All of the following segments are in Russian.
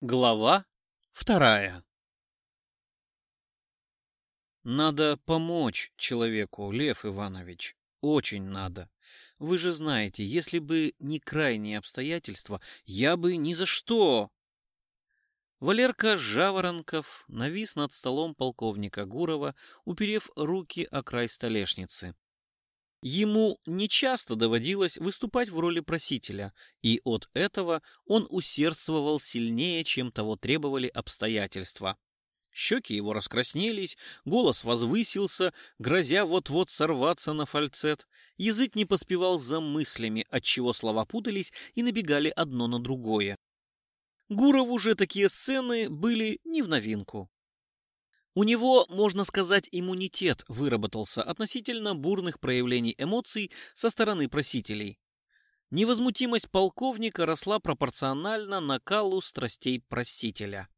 Глава вторая Надо помочь человеку, Лев Иванович. Очень надо. Вы же знаете, если бы не крайние обстоятельства, я бы ни за что. Валерка Жаворонков навис над столом полковника Гурова, уперев руки о край столешницы. Ему нечасто доводилось выступать в роли просителя, и от этого он усердствовал сильнее, чем того требовали обстоятельства. Щеки его раскраснелись, голос возвысился, грозя вот-вот сорваться на фальцет. Язык не поспевал за мыслями, отчего слова путались и набегали одно на другое. Гурову же такие сцены были не в новинку. У него, можно сказать, иммунитет выработался относительно бурных проявлений эмоций со стороны просителей. Невозмутимость полковника росла пропорционально накалу страстей просителя.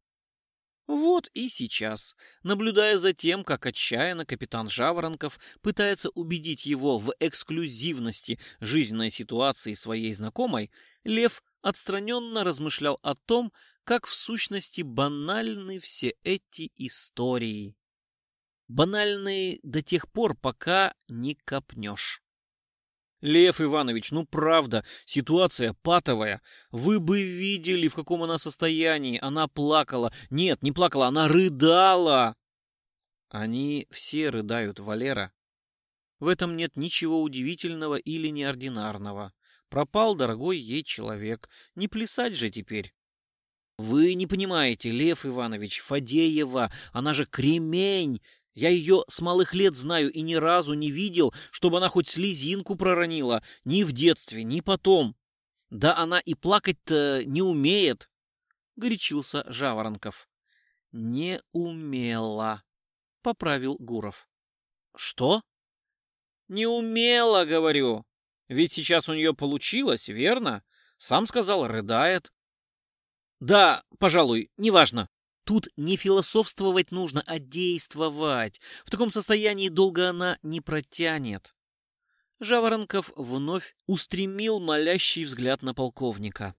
Вот и сейчас, наблюдая за тем, как отчаянно капитан Жаворонков пытается убедить его в эксклюзивности жизненной ситуации своей знакомой, Лев отстраненно размышлял о том, как в сущности банальны все эти истории. Банальные до тех пор, пока не копнешь. Лев Иванович, ну правда, ситуация патовая. Вы бы видели, в каком она состоянии. Она плакала. Нет, не плакала, она рыдала. Они все рыдают, Валера. В этом нет ничего удивительного или неординарного. Пропал дорогой ей человек. Не плясать же теперь. Вы не понимаете, Лев Иванович, Фадеева, она же кремень. Я ее с малых лет знаю и ни разу не видел, чтобы она хоть слезинку проронила. Ни в детстве, ни потом. Да она и плакать-то не умеет. Горячился Жаворонков. Не умела, поправил Гуров. Что? Не умела, говорю. Ведь сейчас у нее получилось, верно? Сам сказал, рыдает. Да, пожалуй, неважно. Тут не философствовать нужно, а действовать. В таком состоянии долго она не протянет. Жаворонков вновь устремил молящий взгляд на полковника.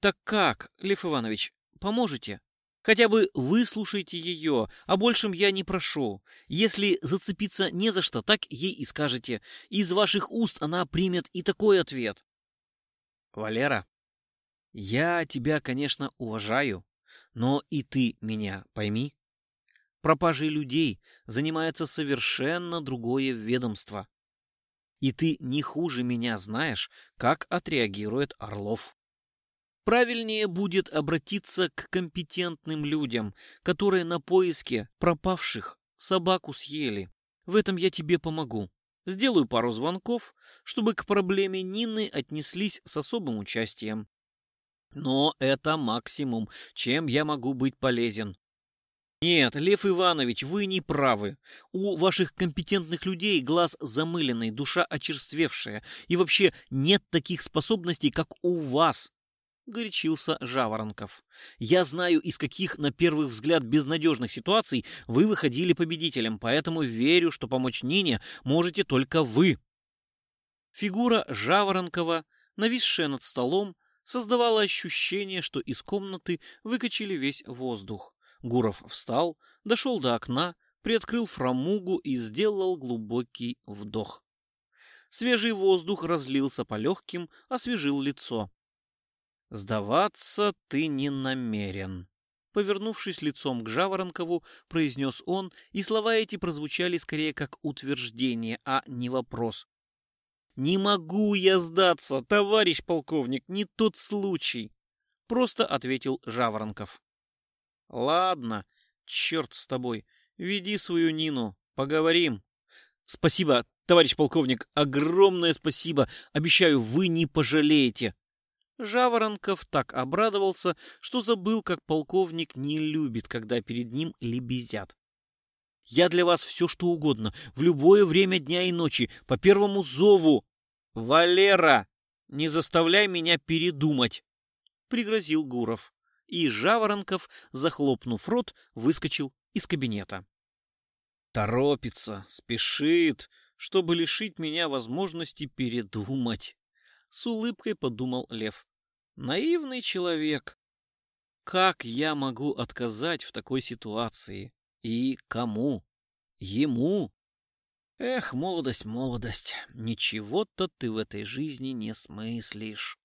«Так как, Лев Иванович, поможете? Хотя бы выслушайте ее, о большем я не прошу. Если зацепиться не за что, так ей и скажете. Из ваших уст она примет и такой ответ. Валера, я тебя, конечно, уважаю, но и ты меня пойми. Пропажей людей занимается совершенно другое ведомство. И ты не хуже меня знаешь, как отреагирует Орлов. Правильнее будет обратиться к компетентным людям, которые на поиске пропавших собаку съели. В этом я тебе помогу. Сделаю пару звонков, чтобы к проблеме Нины отнеслись с особым участием. Но это максимум, чем я могу быть полезен. Нет, Лев Иванович, вы не правы. У ваших компетентных людей глаз замыленный, душа очерствевшая. И вообще нет таких способностей, как у вас. — горячился Жаворонков. «Я знаю, из каких, на первый взгляд, безнадежных ситуаций вы выходили победителем, поэтому верю, что помочь Нине можете только вы». Фигура Жаворонкова, нависшая над столом, создавала ощущение, что из комнаты выкачали весь воздух. Гуров встал, дошел до окна, приоткрыл фрамугу и сделал глубокий вдох. Свежий воздух разлился по легким, освежил лицо. «Сдаваться ты не намерен», — повернувшись лицом к Жаворонкову, произнес он, и слова эти прозвучали скорее как утверждение, а не вопрос. «Не могу я сдаться, товарищ полковник, не тот случай», — просто ответил Жаворонков. «Ладно, черт с тобой, веди свою Нину, поговорим». «Спасибо, товарищ полковник, огромное спасибо. Обещаю, вы не пожалеете», Жаворонков так обрадовался, что забыл, как полковник не любит, когда перед ним лебезят. «Я для вас все, что угодно, в любое время дня и ночи, по первому зову!» «Валера, не заставляй меня передумать!» — пригрозил Гуров. И Жаворонков, захлопнув рот, выскочил из кабинета. «Торопится, спешит, чтобы лишить меня возможности передумать». С улыбкой подумал Лев. Наивный человек. как я могу отказать в такой ситуации? И кому? Ему? Эх, молодость, молодость, ничего-то ты в этой жизни не смыслишь.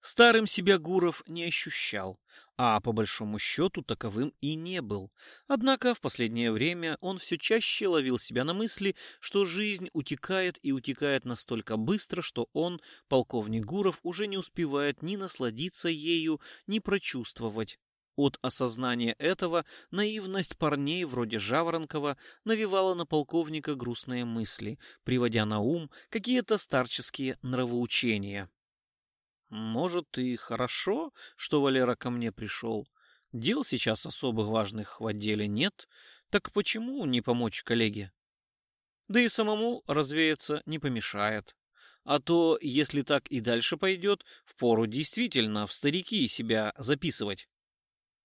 Старым себя Гуров не ощущал, а по большому счету таковым и не был. Однако в последнее время он все чаще ловил себя на мысли, что жизнь утекает и утекает настолько быстро, что он, полковник Гуров, уже не успевает ни насладиться ею, ни прочувствовать. От осознания этого наивность парней вроде Жаворонкова навевала на полковника грустные мысли, приводя на ум какие-то старческие нравоучения. Может, и хорошо, что Валера ко мне пришел. Дел сейчас особых важных в отделе нет, так почему не помочь коллеге? Да и самому развеяться не помешает. А то, если так и дальше пойдет, впору действительно в старики себя записывать.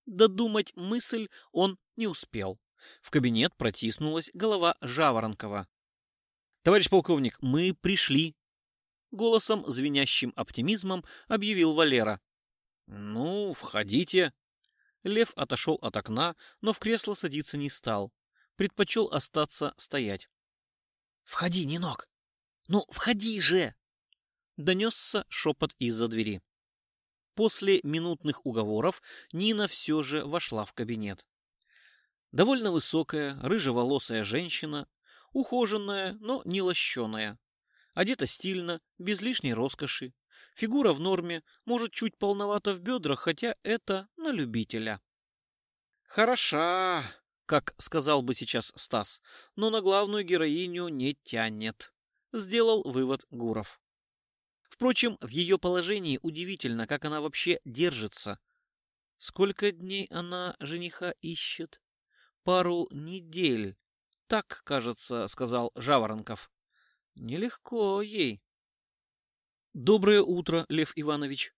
Додумать мысль он не успел. В кабинет протиснулась голова Жаворонкова. «Товарищ полковник, мы пришли!» Голосом, звенящим оптимизмом, объявил Валера. «Ну, входите!» Лев отошел от окна, но в кресло садиться не стал. Предпочел остаться стоять. «Входи, Нинок! Ну, входи же!» Донесся шепот из-за двери. После минутных уговоров Нина все же вошла в кабинет. Довольно высокая, рыжеволосая женщина, ухоженная, но не лощеная. Одета стильно, без лишней роскоши. Фигура в норме, может, чуть полновата в бедрах, хотя это на любителя. Хороша, как сказал бы сейчас Стас, но на главную героиню не тянет. Сделал вывод Гуров. Впрочем, в ее положении удивительно, как она вообще держится. Сколько дней она жениха ищет? Пару недель. Так, кажется, сказал Жаворонков. Нелегко ей. Доброе утро, Лев Иванович.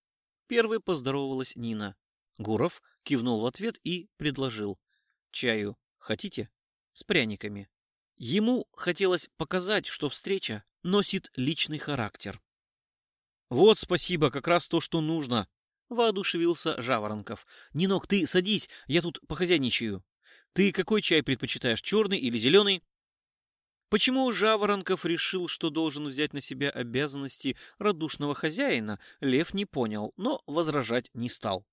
Первой поздоровалась Нина. Гуров кивнул в ответ и предложил. Чаю хотите? С пряниками. Ему хотелось показать, что встреча носит личный характер. «Вот спасибо, как раз то, что нужно», — воодушевился Жаворонков. «Нинок, ты садись, я тут похозяйничаю. Ты какой чай предпочитаешь, черный или зеленый?» Почему Жаворонков решил, что должен взять на себя обязанности радушного хозяина, Лев не понял, но возражать не стал.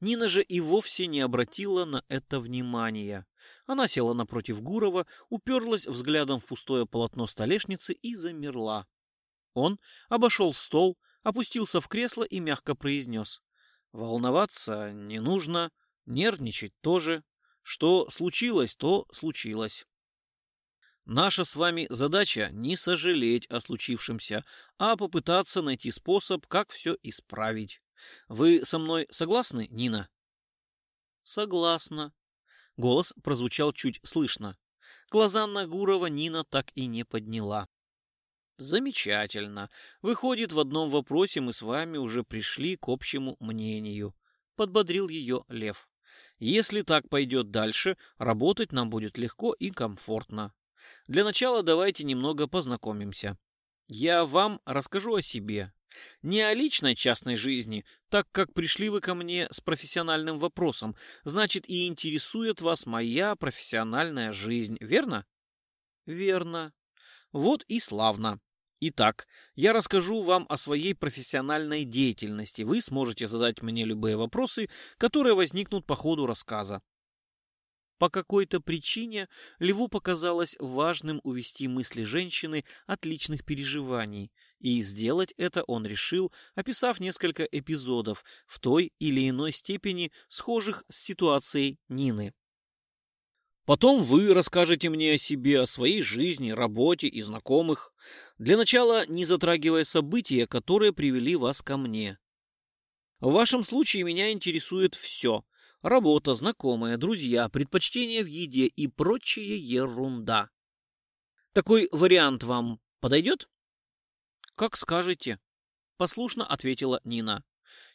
Нина же и вовсе не обратила на это внимания. Она села напротив Гурова, уперлась взглядом в пустое полотно столешницы и замерла. Он обошел стол, опустился в кресло и мягко произнес. «Волноваться не нужно, нервничать тоже. Что случилось, то случилось. Наша с вами задача не сожалеть о случившемся, а попытаться найти способ, как все исправить. Вы со мной согласны, Нина?» «Согласна». Голос прозвучал чуть слышно. Глаза на Гурова Нина так и не подняла. Замечательно. Выходит, в одном вопросе мы с вами уже пришли к общему мнению. Подбодрил ее Лев. Если так пойдет дальше, работать нам будет легко и комфортно. Для начала давайте немного познакомимся. Я вам расскажу о себе. Не о личной частной жизни, так как пришли вы ко мне с профессиональным вопросом, значит и интересует вас моя профессиональная жизнь, верно? Верно. Вот и славно. Итак, я расскажу вам о своей профессиональной деятельности. Вы сможете задать мне любые вопросы, которые возникнут по ходу рассказа. По какой-то причине Льву показалось важным увести мысли женщины от личных переживаний, и сделать это он решил, описав несколько эпизодов в той или иной степени схожих с ситуацией Нины. Потом вы расскажете мне о себе, о своей жизни, работе и знакомых. Для начала не затрагивая события, которые привели вас ко мне. В вашем случае меня интересует все. Работа, знакомые, друзья, предпочтения в еде и прочая ерунда. Такой вариант вам подойдет? Как скажете. Послушно ответила Нина.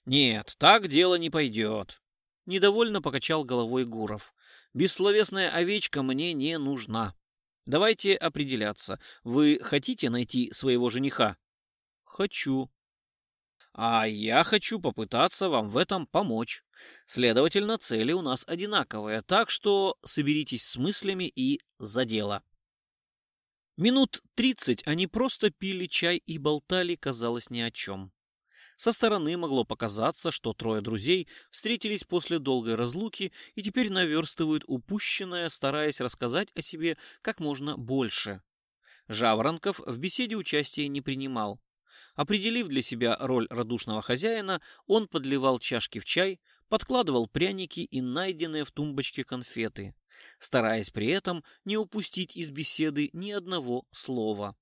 Нет, так дело не пойдет. Недовольно покачал головой Гуров. Бессловесная овечка мне не нужна. Давайте определяться. Вы хотите найти своего жениха? Хочу. А я хочу попытаться вам в этом помочь. Следовательно, цели у нас одинаковые, так что соберитесь с мыслями и за дело. Минут тридцать они просто пили чай и болтали, казалось, ни о чем. Со стороны могло показаться, что трое друзей встретились после долгой разлуки и теперь наверстывают упущенное, стараясь рассказать о себе как можно больше. Жаворонков в беседе участия не принимал. Определив для себя роль радушного хозяина, он подливал чашки в чай, подкладывал пряники и найденные в тумбочке конфеты, стараясь при этом не упустить из беседы ни одного слова.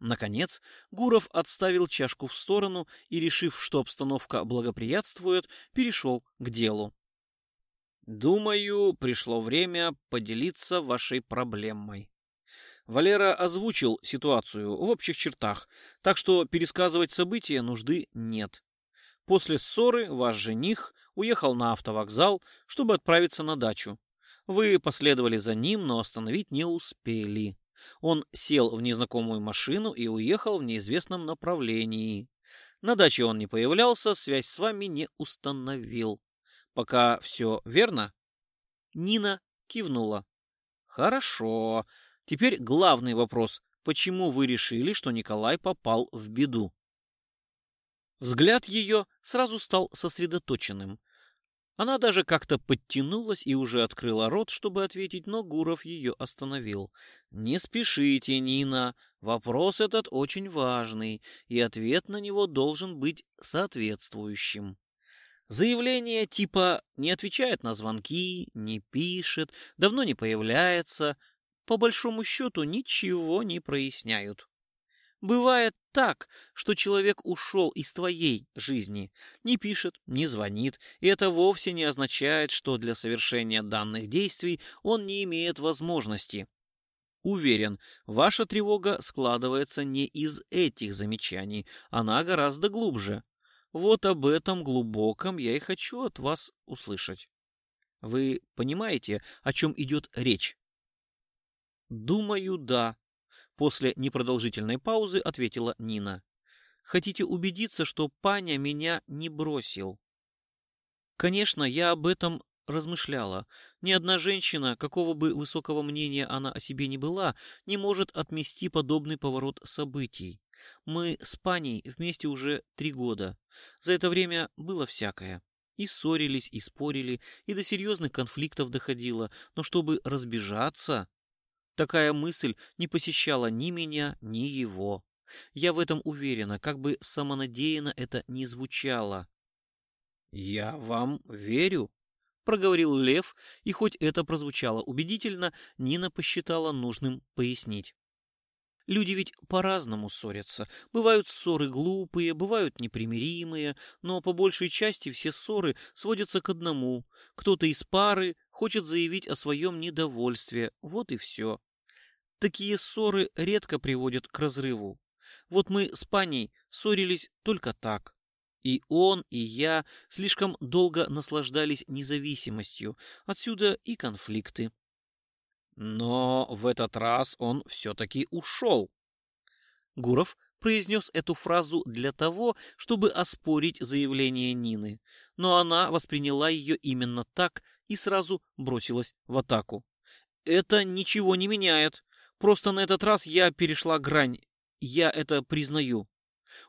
Наконец, Гуров отставил чашку в сторону и, решив, что обстановка благоприятствует, перешел к делу. «Думаю, пришло время поделиться вашей проблемой». Валера озвучил ситуацию в общих чертах, так что пересказывать события нужды нет. После ссоры ваш жених уехал на автовокзал, чтобы отправиться на дачу. Вы последовали за ним, но остановить не успели. Он сел в незнакомую машину и уехал в неизвестном направлении. На даче он не появлялся, связь с вами не установил. Пока все верно? Нина кивнула. Хорошо. Теперь главный вопрос. Почему вы решили, что Николай попал в беду? Взгляд ее сразу стал сосредоточенным. Она даже как-то подтянулась и уже открыла рот, чтобы ответить, но Гуров ее остановил. «Не спешите, Нина. Вопрос этот очень важный, и ответ на него должен быть соответствующим». Заявление типа «не отвечает на звонки», «не пишет», «давно не появляется», по большому счету ничего не проясняют. Бывает так, что человек ушел из твоей жизни, не пишет, не звонит, и это вовсе не означает, что для совершения данных действий он не имеет возможности. Уверен, ваша тревога складывается не из этих замечаний, она гораздо глубже. Вот об этом глубоком я и хочу от вас услышать. Вы понимаете, о чем идет речь? Думаю, да, После непродолжительной паузы ответила Нина. Хотите убедиться, что паня меня не бросил? Конечно, я об этом размышляла. Ни одна женщина, какого бы высокого мнения она о себе не была, не может отмести подобный поворот событий. Мы с паней вместе уже три года. За это время было всякое. И ссорились, и спорили, и до серьезных конфликтов доходило. Но чтобы разбежаться, Такая мысль не посещала ни меня, ни его. Я в этом уверена, как бы самонадеянно это ни звучало. «Я вам верю», — проговорил Лев, и хоть это прозвучало убедительно, Нина посчитала нужным пояснить. Люди ведь по-разному ссорятся. Бывают ссоры глупые, бывают непримиримые, но по большей части все ссоры сводятся к одному. Кто-то из пары хочет заявить о своем недовольстве, вот и все. Такие ссоры редко приводят к разрыву. Вот мы с паней ссорились только так. И он, и я слишком долго наслаждались независимостью, отсюда и конфликты. Но в этот раз он все-таки ушел. Гуров произнес эту фразу для того, чтобы оспорить заявление Нины, но она восприняла ее именно так и сразу бросилась в атаку. «Это ничего не меняет. Просто на этот раз я перешла грань. Я это признаю.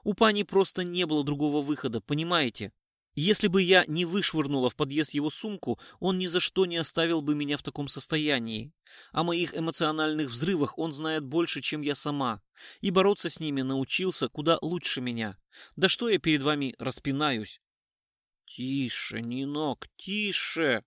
У пани просто не было другого выхода, понимаете? Если бы я не вышвырнула в подъезд его сумку, он ни за что не оставил бы меня в таком состоянии. О моих эмоциональных взрывах он знает больше, чем я сама. И бороться с ними научился куда лучше меня. Да что я перед вами распинаюсь? Тише, Нинок, тише!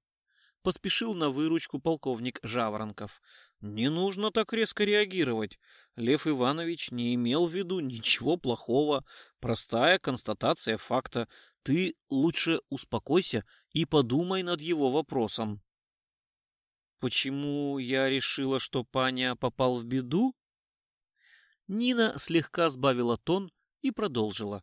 Поспешил на выручку полковник Жаворонков. Не нужно так резко реагировать. Лев Иванович не имел в виду ничего плохого. Простая констатация факта. Ты лучше успокойся и подумай над его вопросом. Почему я решила, что паня попал в беду? Нина слегка сбавила тон и продолжила.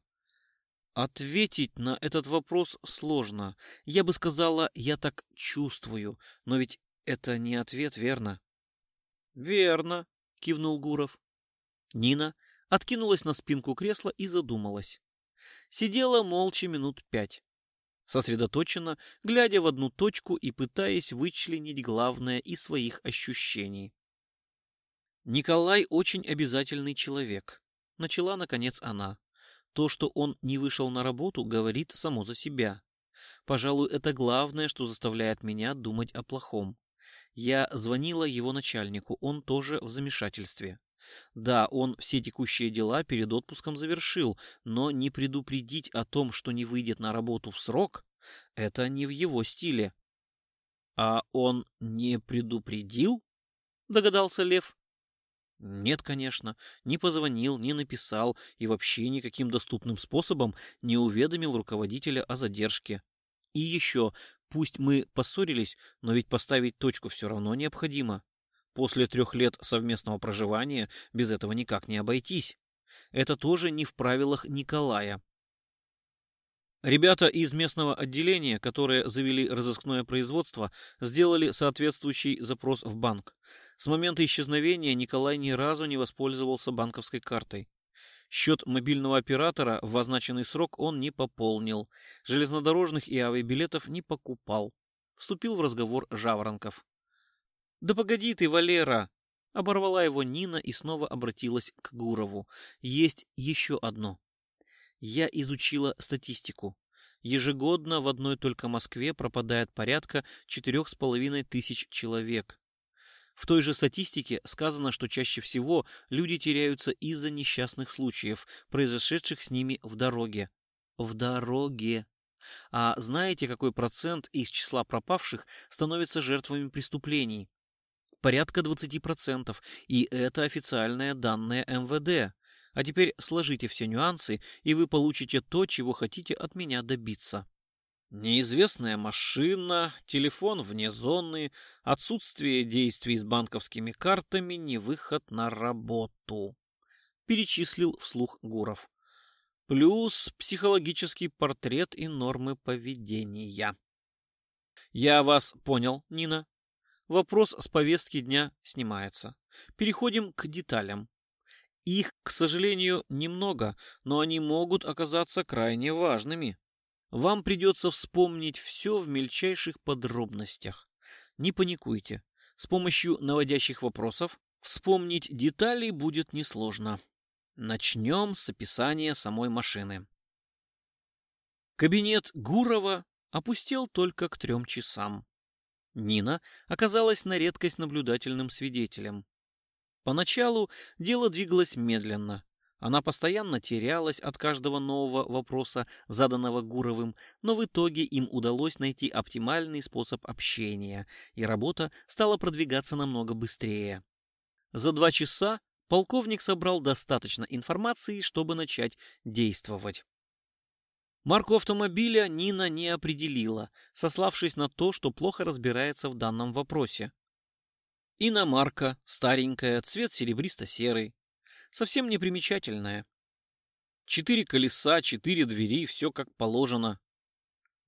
Ответить на этот вопрос сложно. Я бы сказала, я так чувствую, но ведь это не ответ, верно? Верно, кивнул Гуров. Нина откинулась на спинку кресла и задумалась. Сидела молча минут пять, сосредоточенно, глядя в одну точку и пытаясь вычленить главное из своих ощущений. «Николай очень обязательный человек», — начала, наконец, она. «То, что он не вышел на работу, говорит само за себя. Пожалуй, это главное, что заставляет меня думать о плохом. Я звонила его начальнику, он тоже в замешательстве. Да, он все текущие дела перед отпуском завершил, но не предупредить о том, что не выйдет на работу в срок, это не в его стиле. А он не предупредил? Догадался Лев. Нет, конечно, не позвонил, не написал и вообще никаким доступным способом не уведомил руководителя о задержке. И еще, пусть мы поссорились, но ведь поставить точку все равно необходимо. После трех лет совместного проживания без этого никак не обойтись. Это тоже не в правилах Николая. Ребята из местного отделения, которые завели разыскное производство, сделали соответствующий запрос в банк. С момента исчезновения Николай ни разу не воспользовался банковской картой. Счет мобильного оператора в означенный срок он не пополнил, железнодорожных и авиабилетов не покупал. Вступил в разговор Жаворонков. «Да погоди ты, Валера!» Оборвала его Нина и снова обратилась к Гурову. «Есть еще одно. Я изучила статистику. Ежегодно в одной только Москве пропадает порядка четырех с половиной тысяч человек. В той же статистике сказано, что чаще всего люди теряются из-за несчастных случаев, произошедших с ними в дороге. В дороге. А знаете, какой процент из числа пропавших становится жертвами преступлений? порядка 20%, и это официальные данные МВД. А теперь сложите все нюансы, и вы получите то, чего хотите от меня добиться. Неизвестная машина, телефон вне зоны, отсутствие действий с банковскими картами, не выход на работу. Перечислил вслух Гуров. Плюс психологический портрет и нормы поведения. Я вас понял, Нина. Вопрос с повестки дня снимается. Переходим к деталям. Их, к сожалению, немного, но они могут оказаться крайне важными. Вам придется вспомнить все в мельчайших подробностях. Не паникуйте. С помощью наводящих вопросов вспомнить детали будет несложно. Начнем с описания самой машины. Кабинет Гурова опустел только к трем часам. Нина оказалась на редкость наблюдательным свидетелем. Поначалу дело двигалось медленно. Она постоянно терялась от каждого нового вопроса, заданного Гуровым, но в итоге им удалось найти оптимальный способ общения, и работа стала продвигаться намного быстрее. За два часа полковник собрал достаточно информации, чтобы начать действовать. Марку автомобиля Нина не определила, сославшись на то, что плохо разбирается в данном вопросе. Иномарка, старенькая, цвет серебристо-серый. Совсем не примечательная. Четыре колеса, четыре двери, все как положено.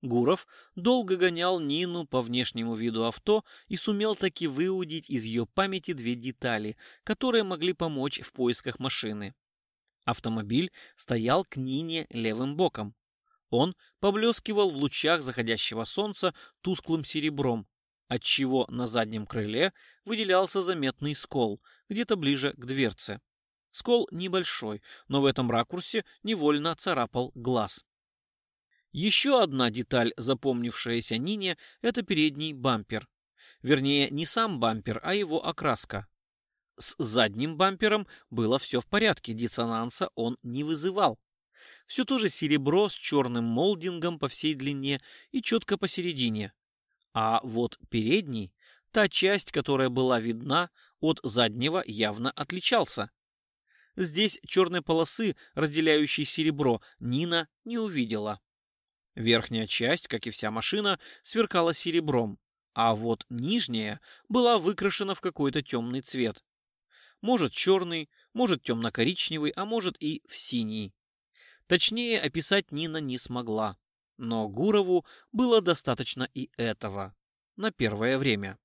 Гуров долго гонял Нину по внешнему виду авто и сумел таки выудить из ее памяти две детали, которые могли помочь в поисках машины. Автомобиль стоял к Нине левым боком. Он поблескивал в лучах заходящего солнца тусклым серебром, отчего на заднем крыле выделялся заметный скол, где-то ближе к дверце. Скол небольшой, но в этом ракурсе невольно царапал глаз. Еще одна деталь, запомнившаяся Нине, это передний бампер. Вернее, не сам бампер, а его окраска. С задним бампером было все в порядке, диссонанса он не вызывал. Все то же серебро с черным молдингом по всей длине и четко посередине. А вот передний, та часть, которая была видна, от заднего явно отличался. Здесь черной полосы, разделяющей серебро, Нина не увидела. Верхняя часть, как и вся машина, сверкала серебром, а вот нижняя была выкрашена в какой-то темный цвет. Может черный, может темно-коричневый, а может и в синий. Точнее описать Нина не смогла, но Гурову было достаточно и этого на первое время.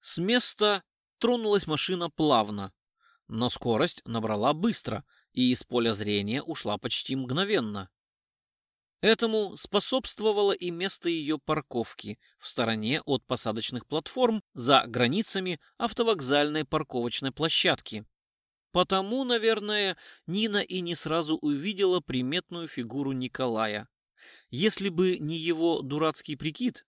С места тронулась машина плавно, но скорость набрала быстро и из поля зрения ушла почти мгновенно. Этому способствовало и место ее парковки в стороне от посадочных платформ за границами автовокзальной парковочной площадки. Потому, наверное, Нина и не сразу увидела приметную фигуру Николая. Если бы не его дурацкий прикид,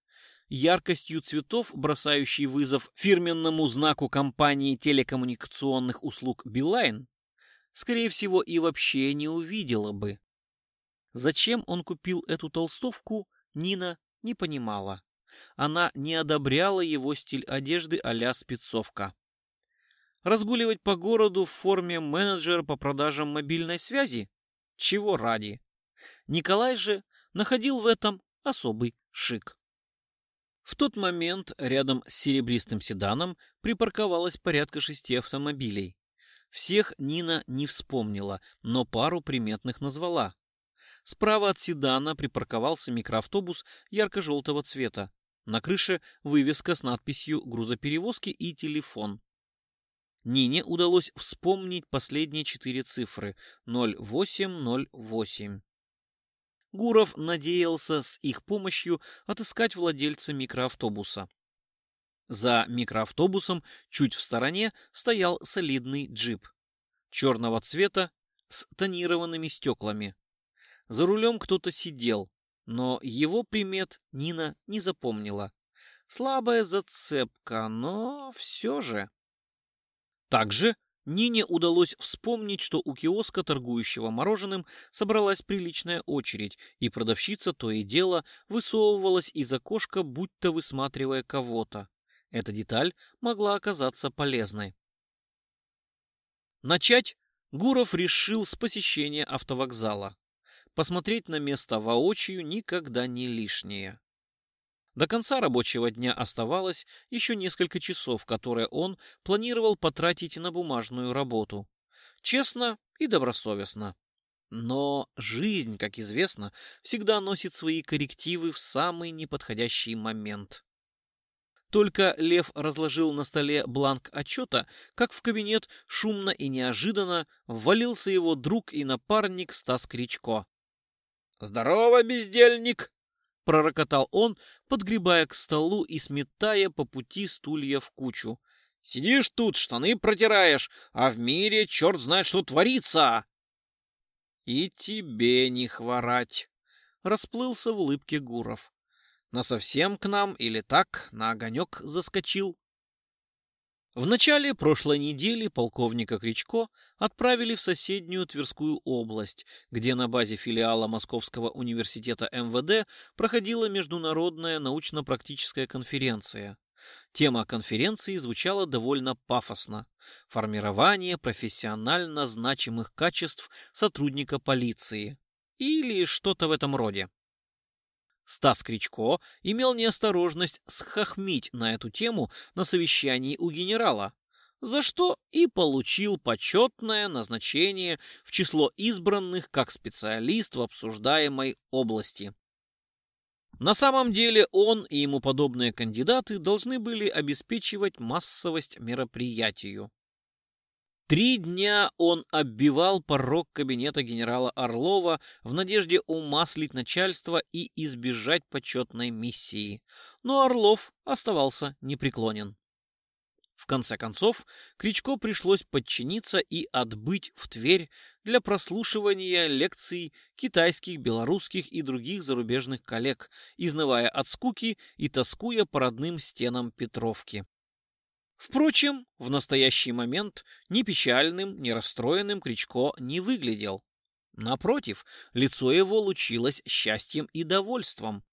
яркостью цветов, бросающий вызов фирменному знаку компании телекоммуникационных услуг Билайн, скорее всего, и вообще не увидела бы. Зачем он купил эту толстовку, Нина не понимала. Она не одобряла его стиль одежды а-ля спецовка. Разгуливать по городу в форме менеджера по продажам мобильной связи? Чего ради? Николай же находил в этом особый шик. В тот момент рядом с серебристым седаном припарковалось порядка шести автомобилей. Всех Нина не вспомнила, но пару приметных назвала. Справа от седана припарковался микроавтобус ярко-желтого цвета. На крыше вывеска с надписью «Грузоперевозки» и телефон. Нине удалось вспомнить последние четыре цифры — 0808. Гуров надеялся с их помощью отыскать владельца микроавтобуса. За микроавтобусом чуть в стороне стоял солидный джип. Черного цвета с тонированными стеклами. За рулем кто-то сидел, но его примет Нина не запомнила. Слабая зацепка, но все же. Также Нине удалось вспомнить, что у киоска, торгующего мороженым, собралась приличная очередь, и продавщица то и дело высовывалась из окошка, будто высматривая кого-то. Эта деталь могла оказаться полезной. Начать Гуров решил с посещения автовокзала. Посмотреть на место воочию никогда не лишнее. До конца рабочего дня оставалось еще несколько часов, которые он планировал потратить на бумажную работу. Честно и добросовестно. Но жизнь, как известно, всегда носит свои коррективы в самый неподходящий момент. Только Лев разложил на столе бланк отчета, как в кабинет шумно и неожиданно ввалился его друг и напарник Стас Кричко. «Здорово, бездельник!» — пророкотал он, подгребая к столу и сметая по пути стулья в кучу. «Сидишь тут, штаны протираешь, а в мире черт знает, что творится!» «И тебе не хворать!» — расплылся в улыбке Гуров. «Насовсем к нам или так на огонек заскочил?» В начале прошлой недели полковника Кричко отправили в соседнюю Тверскую область, где на базе филиала Московского университета МВД проходила международная научно-практическая конференция. Тема конференции звучала довольно пафосно. Формирование профессионально значимых качеств сотрудника полиции. Или что-то в этом роде. Стас Кричко имел неосторожность схохмить на эту тему на совещании у генерала, за что и получил почетное назначение в число избранных как специалист в обсуждаемой области. На самом деле он и ему подобные кандидаты должны были обеспечивать массовость мероприятию. Три дня он оббивал порог кабинета генерала Орлова в надежде умаслить начальство и избежать почетной миссии. Но Орлов оставался непреклонен. В конце концов, Кричко пришлось подчиниться и отбыть в Тверь для прослушивания лекций китайских, белорусских и других зарубежных коллег, изнывая от скуки и тоскуя по родным стенам Петровки. Впрочем, в настоящий момент ни печальным, ни расстроенным Кричко не выглядел. Напротив, лицо его лучилось счастьем и довольством.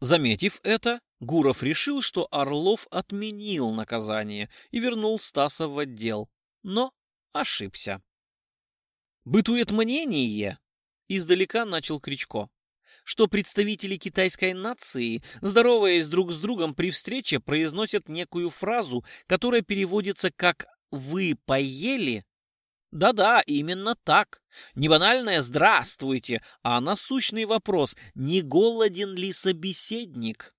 Заметив это, Гуров решил, что Орлов отменил наказание и вернул Стаса в отдел, но ошибся. «Бытует мнение», — издалека начал Кричко что представители китайской нации, здороваясь друг с другом при встрече, произносят некую фразу, которая переводится как «вы поели?» Да-да, именно так. Не банальное «здравствуйте», а насущный вопрос «не голоден ли собеседник?»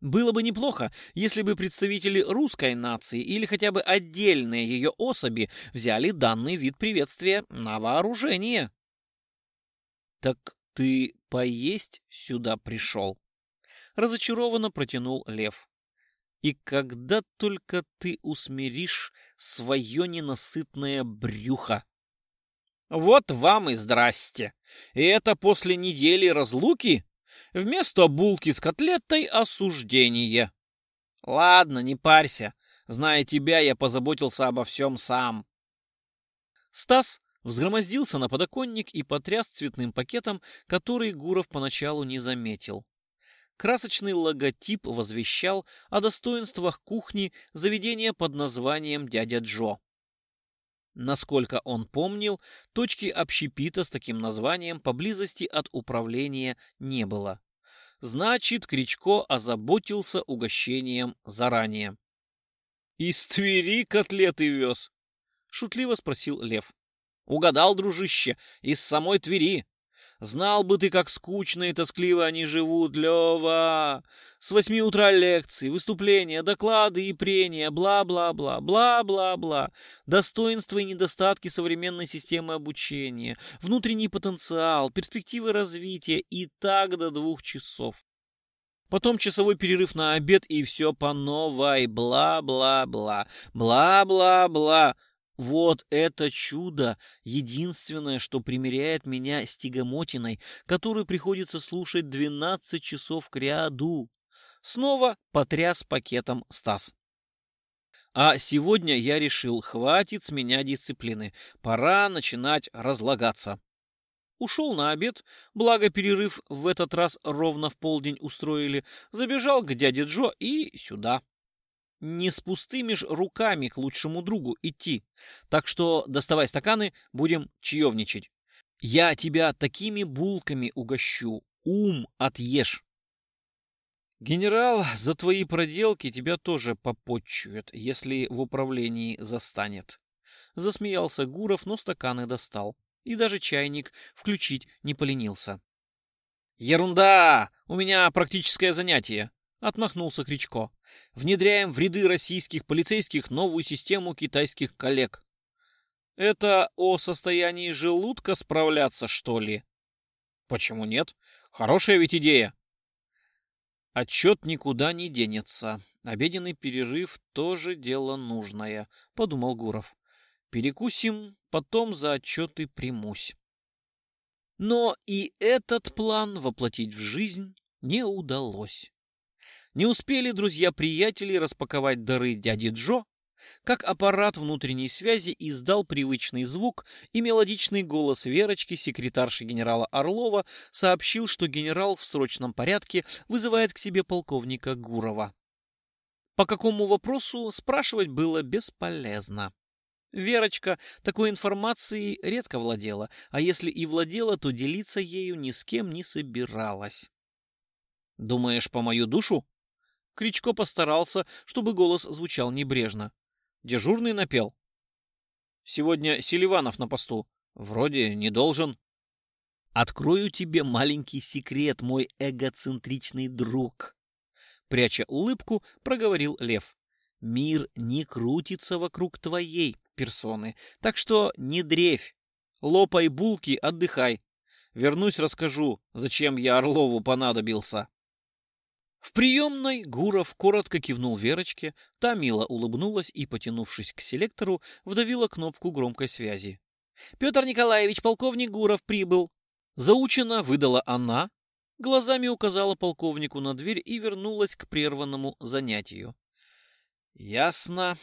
Было бы неплохо, если бы представители русской нации или хотя бы отдельные ее особи взяли данный вид приветствия на вооружение. Так ты поесть сюда пришел? Разочарованно протянул Лев. И когда только ты усмиришь свое ненасытное брюхо? Вот вам и здрасте. И это после недели разлуки? Вместо булки с котлетой осуждение. Ладно, не парься. Зная тебя, я позаботился обо всем сам. Стас взгромоздился на подоконник и потряс цветным пакетом, который Гуров поначалу не заметил. Красочный логотип возвещал о достоинствах кухни заведения под названием «Дядя Джо». Насколько он помнил, точки общепита с таким названием поблизости от управления не было. Значит, Кричко озаботился угощением заранее. «Из Твери котлеты вез?» — шутливо спросил Лев. «Угадал, дружище, из самой Твери. Знал бы ты, как скучно и тоскливо они живут, Лева. С восьми утра лекции, выступления, доклады и прения, бла-бла-бла, бла-бла-бла. Достоинства и недостатки современной системы обучения, внутренний потенциал, перспективы развития и так до двух часов. Потом часовой перерыв на обед и все по новой, бла-бла-бла, бла-бла-бла. Вот это чудо, единственное, что примиряет меня с тягомотиной, которую приходится слушать 12 часов к ряду. Снова потряс пакетом Стас. А сегодня я решил, хватит с меня дисциплины, пора начинать разлагаться. Ушел на обед, благо перерыв в этот раз ровно в полдень устроили, забежал к дяде Джо и сюда. Не с пустыми ж руками к лучшему другу идти. Так что доставай стаканы, будем чаевничать. Я тебя такими булками угощу. Ум отъешь. Генерал, за твои проделки тебя тоже попотчует, если в управлении застанет. Засмеялся Гуров, но стаканы достал. И даже чайник включить не поленился. Ерунда! У меня практическое занятие. Отмахнулся Кричко. Внедряем в ряды российских полицейских новую систему китайских коллег. Это о состоянии желудка справляться, что ли? Почему нет? Хорошая ведь идея. Отчет никуда не денется. Обеденный перерыв тоже дело нужное, подумал Гуров. Перекусим, потом за отчеты примусь. Но и этот план воплотить в жизнь не удалось. Не успели друзья-приятели распаковать дары дяди Джо, как аппарат внутренней связи издал привычный звук, и мелодичный голос Верочки, секретарши генерала Орлова, сообщил, что генерал в срочном порядке вызывает к себе полковника Гурова. По какому вопросу спрашивать было бесполезно. Верочка такой информацией редко владела, а если и владела, то делиться ею ни с кем не собиралась. «Думаешь, по мою душу?» Кричко постарался, чтобы голос звучал небрежно. Дежурный напел. «Сегодня Селиванов на посту. Вроде не должен». «Открою тебе маленький секрет, мой эгоцентричный друг», пряча улыбку, проговорил Лев. «Мир не крутится вокруг твоей персоны, так что не дрейфь. Лопай булки, отдыхай. Вернусь, расскажу, зачем я Орлову понадобился». В приемной Гуров коротко кивнул Верочке, та мило улыбнулась и, потянувшись к селектору, вдавила кнопку громкой связи. «Петр Николаевич, полковник Гуров прибыл!» Заучено выдала она, глазами указала полковнику на дверь и вернулась к прерванному занятию. «Ясно.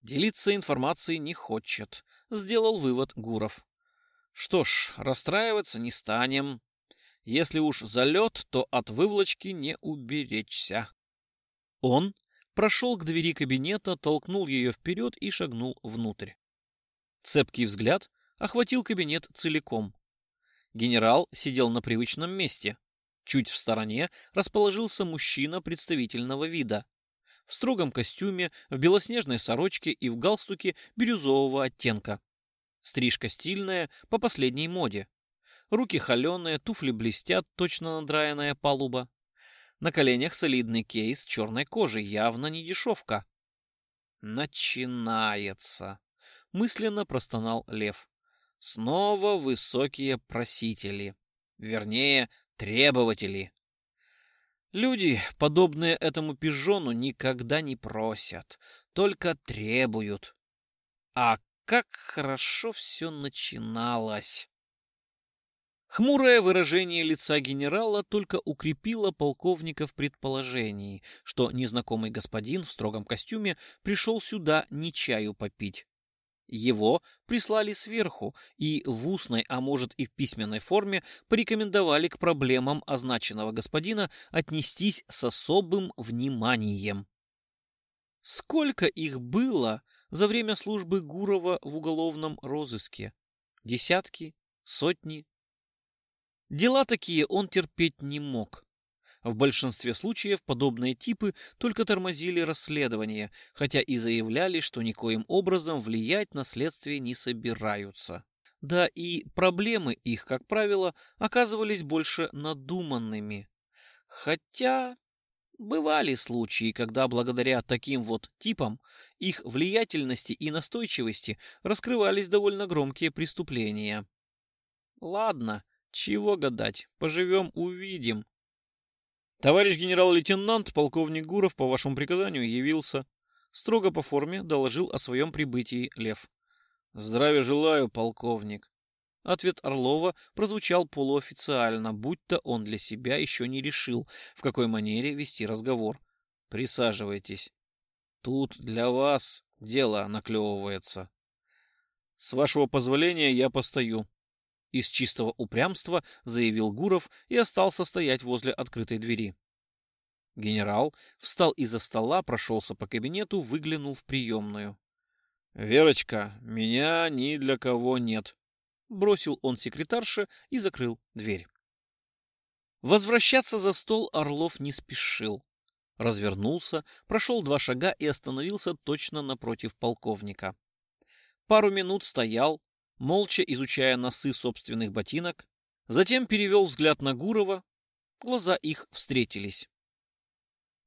Делиться информацией не хочет», — сделал вывод Гуров. «Что ж, расстраиваться не станем. Если уж залет, то от выволочки не уберечься. Он прошел к двери кабинета, толкнул ее вперед и шагнул внутрь. Цепкий взгляд охватил кабинет целиком. Генерал сидел на привычном месте. Чуть в стороне расположился мужчина представительного вида. В строгом костюме, в белоснежной сорочке и в галстуке бирюзового оттенка. Стрижка стильная, по последней моде. Руки холеные, туфли блестят, точно надраенная палуба. На коленях солидный кейс черной кожи, явно не дешевка. Начинается. Мысленно простонал Лев. Снова высокие просители. Вернее, требователи. Люди, подобные этому пижону, никогда не просят, только требуют. А как хорошо все начиналось! Хмурое выражение лица генерала только укрепило полковника в предположении, что незнакомый господин в строгом костюме пришел сюда не чаю попить. Его прислали сверху и в устной, а может и в письменной форме порекомендовали к проблемам означенного господина отнестись с особым вниманием. Сколько их было за время службы Гурова в уголовном розыске? Десятки? Сотни? Дела такие он терпеть не мог. В большинстве случаев подобные типы только тормозили расследование, хотя и заявляли, что никоим образом влиять на следствие не собираются. Да и проблемы их, как правило, оказывались больше надуманными. Хотя бывали случаи, когда благодаря таким вот типам их влиятельности и настойчивости раскрывались довольно громкие преступления. Ладно, чего гадать, поживем увидим. Товарищ генерал-лейтенант, полковник Гуров по вашему приказанию явился. Строго по форме доложил о своем прибытии Лев. Здравия желаю, полковник. Ответ Орлова прозвучал полуофициально, будто он для себя еще не решил, в какой манере вести разговор. Присаживайтесь. Тут для вас дело наклевывается. С вашего позволения я постою. Из чистого упрямства заявил Гуров и остался стоять возле открытой двери. Генерал встал из-за стола, прошелся по кабинету, выглянул в приемную. «Верочка, меня ни для кого нет», — бросил он секретарше и закрыл дверь. Возвращаться за стол Орлов не спешил. Развернулся, прошел два шага и остановился точно напротив полковника. Пару минут стоял, молча изучая носы собственных ботинок, затем перевел взгляд на Гурова, глаза их встретились.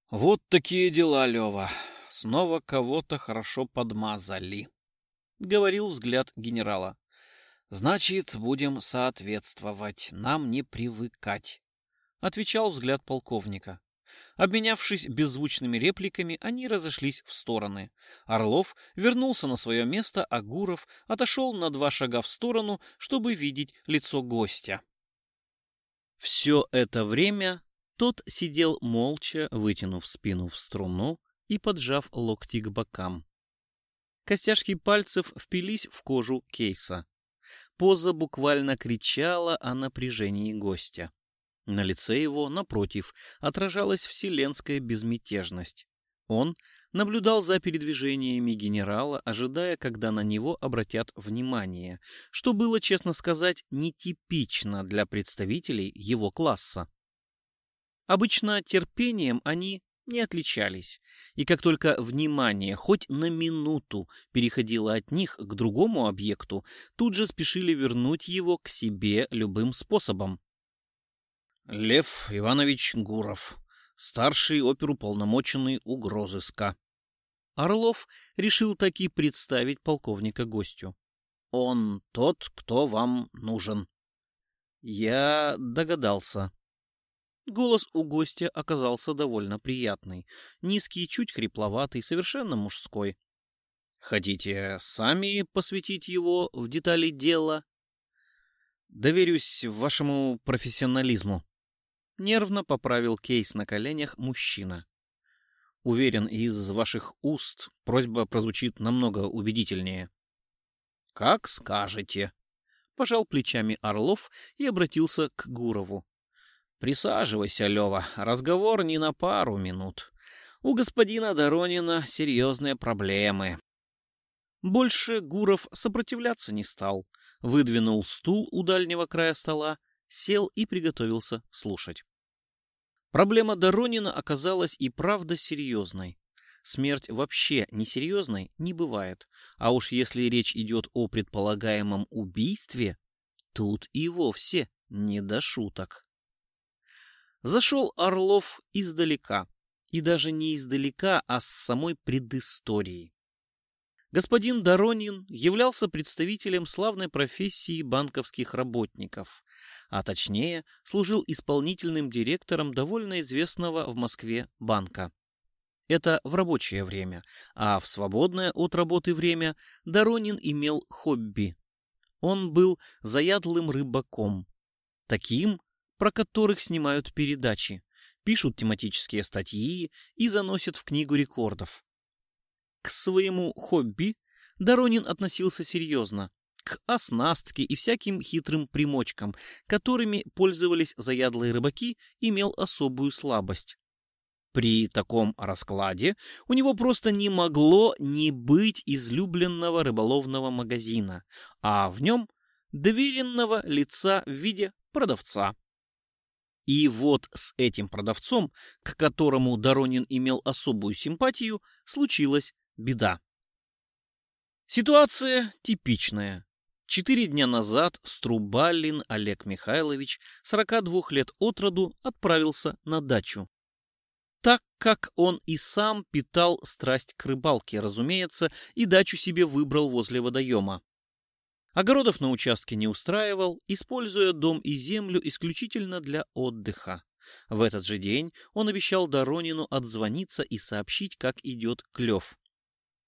«Вот такие дела, Лева, снова кого-то хорошо подмазали», — говорил взгляд генерала. «Значит, будем соответствовать, нам не привыкать», — отвечал взгляд полковника. Обменявшись беззвучными репликами, они разошлись в стороны. Орлов вернулся на свое место, а Гуров отошел на два шага в сторону, чтобы видеть лицо гостя. Все это время тот сидел молча, вытянув спину в струну и поджав локти к бокам. Костяшки пальцев впились в кожу кейса. Поза буквально кричала о напряжении гостя. На лице его, напротив, отражалась вселенская безмятежность. Он наблюдал за передвижениями генерала, ожидая, когда на него обратят внимание, что было, честно сказать, нетипично для представителей его класса. Обычно терпением они не отличались, и как только внимание хоть на минуту переходило от них к другому объекту, тут же спешили вернуть его к себе любым способом. Лев Иванович Гуров, старший оперуполномоченный угрозыска. Орлов решил таки представить полковника гостю. Он тот, кто вам нужен. Я догадался. Голос у гостя оказался довольно приятный. Низкий, чуть хрипловатый, совершенно мужской. Хотите сами посвятить его в детали дела? Доверюсь вашему профессионализму. Нервно поправил кейс на коленях мужчина. Уверен, из ваших уст просьба прозвучит намного убедительнее. Как скажете. Пожал плечами Орлов и обратился к Гурову. Присаживайся, Лева, разговор не на пару минут. У господина Доронина серьезные проблемы. Больше Гуров сопротивляться не стал. Выдвинул стул у дальнего края стола сел и приготовился слушать. Проблема Доронина оказалась и правда серьезной. Смерть вообще несерьезной не бывает, а уж если речь идет о предполагаемом убийстве, тут и вовсе не до шуток. Зашел Орлов издалека, и даже не издалека, а с самой предыстории. Господин Доронин являлся представителем славной профессии банковских работников, а точнее служил исполнительным директором довольно известного в Москве банка. Это в рабочее время, а в свободное от работы время Доронин имел хобби. Он был заядлым рыбаком, таким, про которых снимают передачи, пишут тематические статьи и заносят в книгу рекордов. К своему хобби Доронин относился серьезно, к оснастке и всяким хитрым примочкам, которыми пользовались заядлые рыбаки, имел особую слабость. При таком раскладе у него просто не могло не быть излюбленного рыболовного магазина, а в нем доверенного лица в виде продавца. И вот с этим продавцом, к которому Доронин имел особую симпатию, случилась беда. Ситуация типичная. Четыре дня назад Струбалин Олег Михайлович, 42 лет от роду, отправился на дачу так как он и сам питал страсть к рыбалке, разумеется, и дачу себе выбрал возле водоема. Огородов на участке не устраивал, используя дом и землю исключительно для отдыха. В этот же день он обещал Доронину отзвониться и сообщить, как идет клев.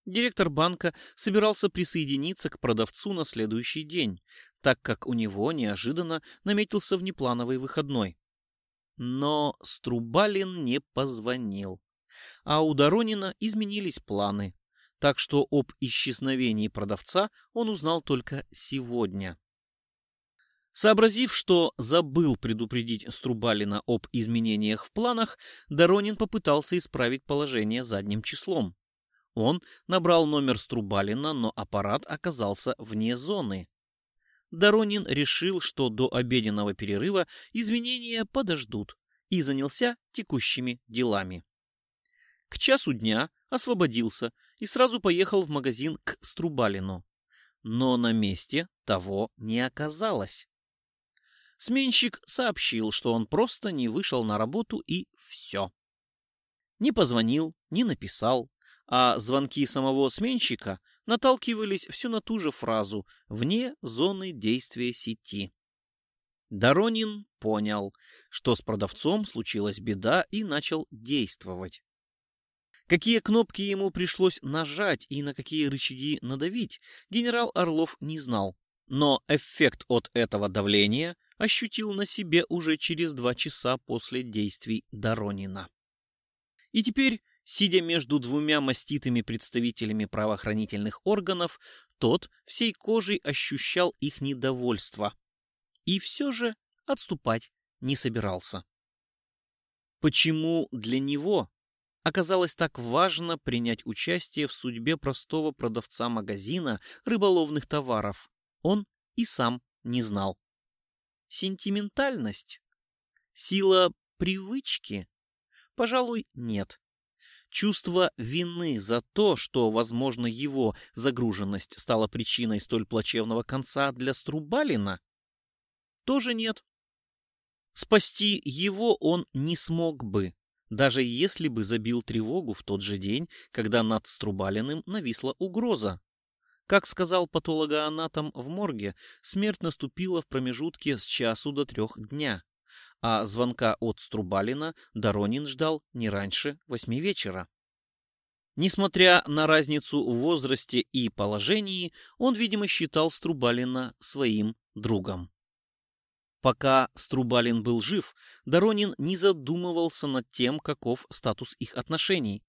Директор банка собирался присоединиться к продавцу на следующий день, так как у него неожиданно наметился внеплановый выходной. Но Струбалин не позвонил. А у Доронина изменились планы. Так что об исчезновении продавца он узнал только сегодня. Сообразив, что забыл предупредить Струбалина об изменениях в планах, Доронин попытался исправить положение задним числом. Он набрал номер Струбалина, но аппарат оказался вне зоны. Доронин решил, что до обеденного перерыва изменения подождут, и занялся текущими делами. К часу дня освободился и сразу поехал в магазин к Струбалину. Но на месте того не оказалось. Сменщик сообщил, что он просто не вышел на работу и все. Не позвонил, не написал, а звонки самого сменщика наталкивались все на ту же фразу «вне зоны действия сети». Доронин понял, что с продавцом случилась беда и начал действовать. Какие кнопки ему пришлось нажать и на какие рычаги надавить, генерал Орлов не знал. Но эффект от этого давления ощутил на себе уже через два часа после действий Доронина. И теперь Сидя между двумя маститыми представителями правоохранительных органов, тот всей кожей ощущал их недовольство. И все же отступать не собирался. Почему для него оказалось так важно принять участие в судьбе простого продавца магазина рыболовных товаров, он и сам не знал. Сентиментальность? Сила привычки? Пожалуй, нет. Чувство вины за то, что, возможно, его загруженность стала причиной столь плачевного конца для Струбалина, тоже нет. Спасти его он не смог бы, даже если бы забил тревогу в тот же день, когда над Струбалиным нависла угроза. Как сказал патологоанатом в морге, смерть наступила в промежутке с часу до трех дня а звонка от Струбалина Доронин ждал не раньше восьми вечера. Несмотря на разницу в возрасте и положении, он, видимо, считал Струбалина своим другом. Пока Струбалин был жив, Доронин не задумывался над тем, каков статус их отношений.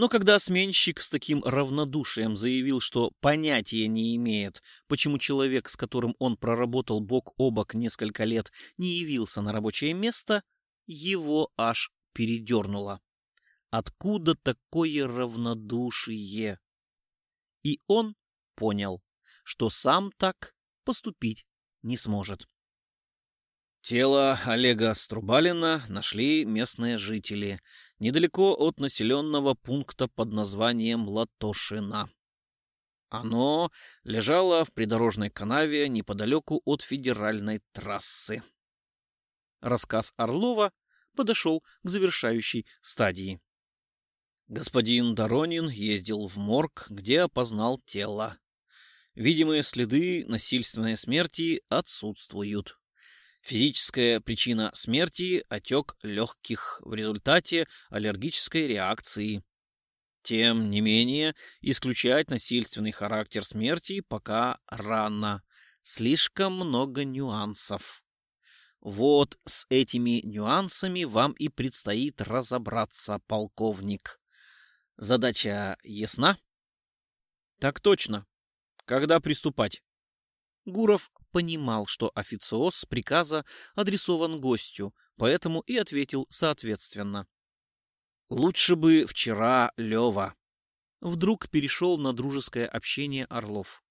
Но когда сменщик с таким равнодушием заявил, что понятия не имеет, почему человек, с которым он проработал бок о бок несколько лет, не явился на рабочее место, его аж передернуло. Откуда такое равнодушие? И он понял, что сам так поступить не сможет. Тело Олега Струбалина нашли местные жители, недалеко от населенного пункта под названием Латошина. Оно лежало в придорожной канаве неподалеку от федеральной трассы. Рассказ Орлова подошел к завершающей стадии. Господин Доронин ездил в морг, где опознал тело. Видимые следы насильственной смерти отсутствуют. Физическая причина смерти – отек легких в результате аллергической реакции. Тем не менее, исключать насильственный характер смерти пока рано. Слишком много нюансов. Вот с этими нюансами вам и предстоит разобраться, полковник. Задача ясна? Так точно. Когда приступать? Гуров понимал, что официоз приказа адресован гостю, поэтому и ответил соответственно. Лучше бы вчера Лева. Вдруг перешел на дружеское общение Орлов.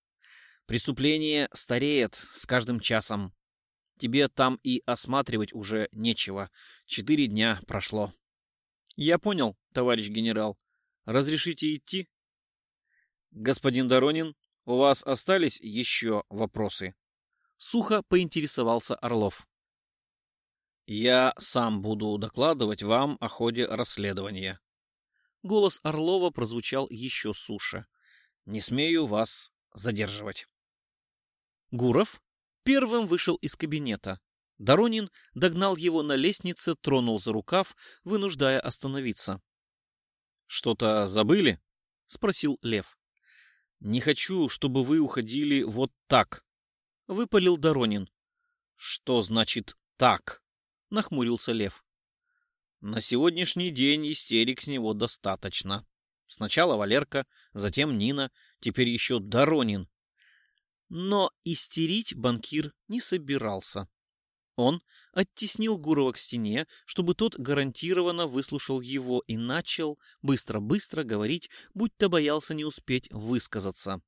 Преступление стареет с каждым часом. Тебе там и осматривать уже нечего. Четыре дня прошло. Я понял, товарищ генерал. Разрешите идти? Господин Доронин, у вас остались еще вопросы? Сухо поинтересовался Орлов. Я сам буду докладывать вам о ходе расследования. Голос Орлова прозвучал еще суше. Не смею вас задерживать. Гуров первым вышел из кабинета. Доронин догнал его на лестнице, тронул за рукав, вынуждая остановиться. «Что-то забыли?» — спросил Лев. «Не хочу, чтобы вы уходили вот так», — выпалил Доронин. «Что значит «так»?» — нахмурился Лев. «На сегодняшний день истерик с него достаточно. Сначала Валерка, затем Нина, теперь еще Доронин». Но истерить банкир не собирался. Он оттеснил Гурова к стене, чтобы тот гарантированно выслушал его и начал быстро-быстро говорить, будто боялся не успеть высказаться.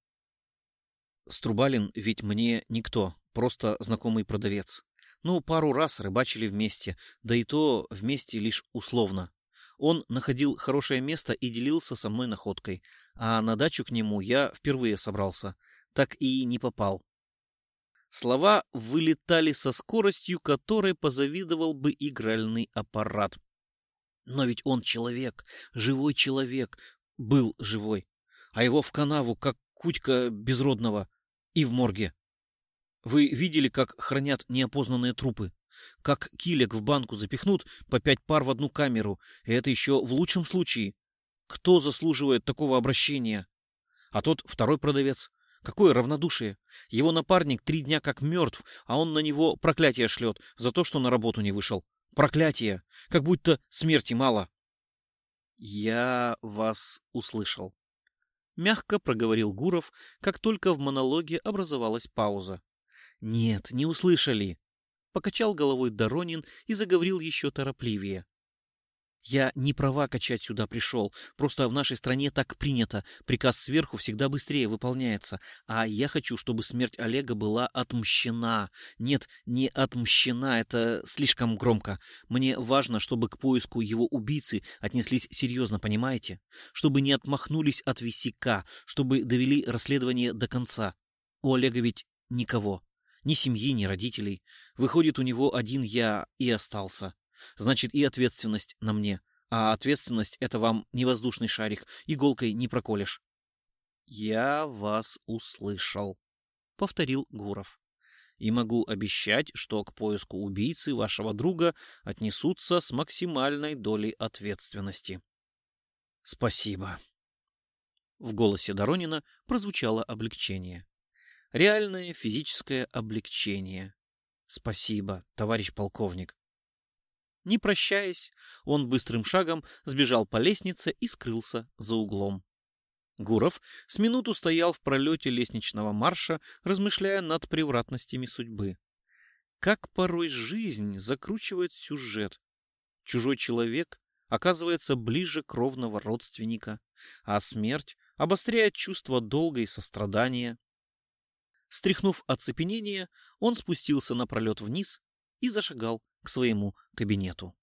Струбалин ведь мне никто, просто знакомый продавец. Ну, пару раз рыбачили вместе, да и то вместе лишь условно. Он находил хорошее место и делился со мной находкой, а на дачу к нему я впервые собрался, так и не попал. Слова вылетали со скоростью, которой позавидовал бы игральный аппарат. Но ведь он человек, живой человек, был живой, а его в канаву, как кучка безродного, и в морге. Вы видели, как хранят неопознанные трупы? Как килек в банку запихнут по пять пар в одну камеру, и это еще в лучшем случае. Кто заслуживает такого обращения? А тот второй продавец, Какое равнодушие! Его напарник три дня как мертв, а он на него проклятие шлет за то, что на работу не вышел. Проклятие! Как будто смерти мало. Я вас услышал. Мягко проговорил Гуров, как только в монологе образовалась пауза. Нет, не услышали. Покачал головой Доронин и заговорил еще торопливее. Я не права качать сюда пришел. Просто в нашей стране так принято. Приказ сверху всегда быстрее выполняется. А я хочу, чтобы смерть Олега была отмщена. Нет, не отмщена, это слишком громко. Мне важно, чтобы к поиску его убийцы отнеслись серьезно, понимаете? Чтобы не отмахнулись от висяка, чтобы довели расследование до конца. У Олега ведь никого. Ни семьи, ни родителей. Выходит, у него один я и остался. Значит, и ответственность на мне. А ответственность — это вам не воздушный шарик, иголкой не проколешь. — Я вас услышал, — повторил Гуров. И могу обещать, что к поиску убийцы вашего друга отнесутся с максимальной долей ответственности. — Спасибо. В голосе Доронина прозвучало облегчение. Реальное физическое облегчение. Спасибо, товарищ полковник. Не прощаясь, он быстрым шагом сбежал по лестнице и скрылся за углом. Гуров с минуту стоял в пролете лестничного марша, размышляя над превратностями судьбы. Как порой жизнь закручивает сюжет. Чужой человек оказывается ближе кровного родственника, а смерть обостряет чувство долга и сострадания. Стряхнув оцепенение, он спустился на пролет вниз и зашагал к своему кабинету.